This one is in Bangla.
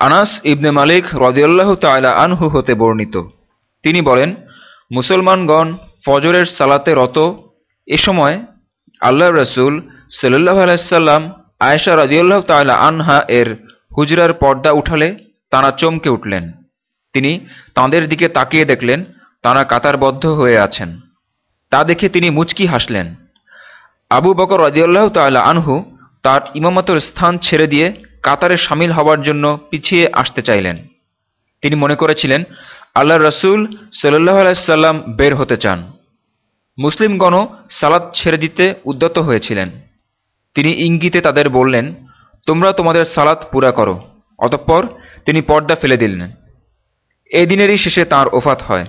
আনাস ইবনে মালিক রদিয়াল্লাহ তায়লা আনহু হতে বর্ণিত। তিনি বলেন, মুসলমানগণ ফজরের সালাতে রত। এ সময় আল্লাহ রসুল সাল্লাহ আলাইসাল্লাম আয়েশা রদিয়াল্লাহ তায়লা আনহা এর হুজরার পর্দা উঠালে তাঁরা চমকে উঠলেন। তিনি তাঁদের দিকে তাকিয়ে দেখলেন, তাঁরা কাতারবদ্ধ হয়ে আছেন। তা দেখে তিনি মুচকি হাসলেন। আবু বকর রদিয়াল্লাহ তাল্লাহ আনহু তার ইমামতর স্থান ছেড়ে দিয়ে কাতারে সামিল হওয়ার জন্য পিছিয়ে আসতে চাইলেন। তিনি মনে করেছিলেন আল্লাহ রসুল সাল্লাহ আলাইসাল্লাম বের হতে চান। মুসলিমগণও সালাদ ছেড়ে দিতে উদ্যত হয়েছিলেন। তিনি ইঙ্গিতে তাদের বললেন, তোমরা তোমাদের সালাত পুরা করো। অতঃপর তিনি পর্দা ফেলে দিলেন। এ দিনেরই শেষে তাঁর ওফাত হয়।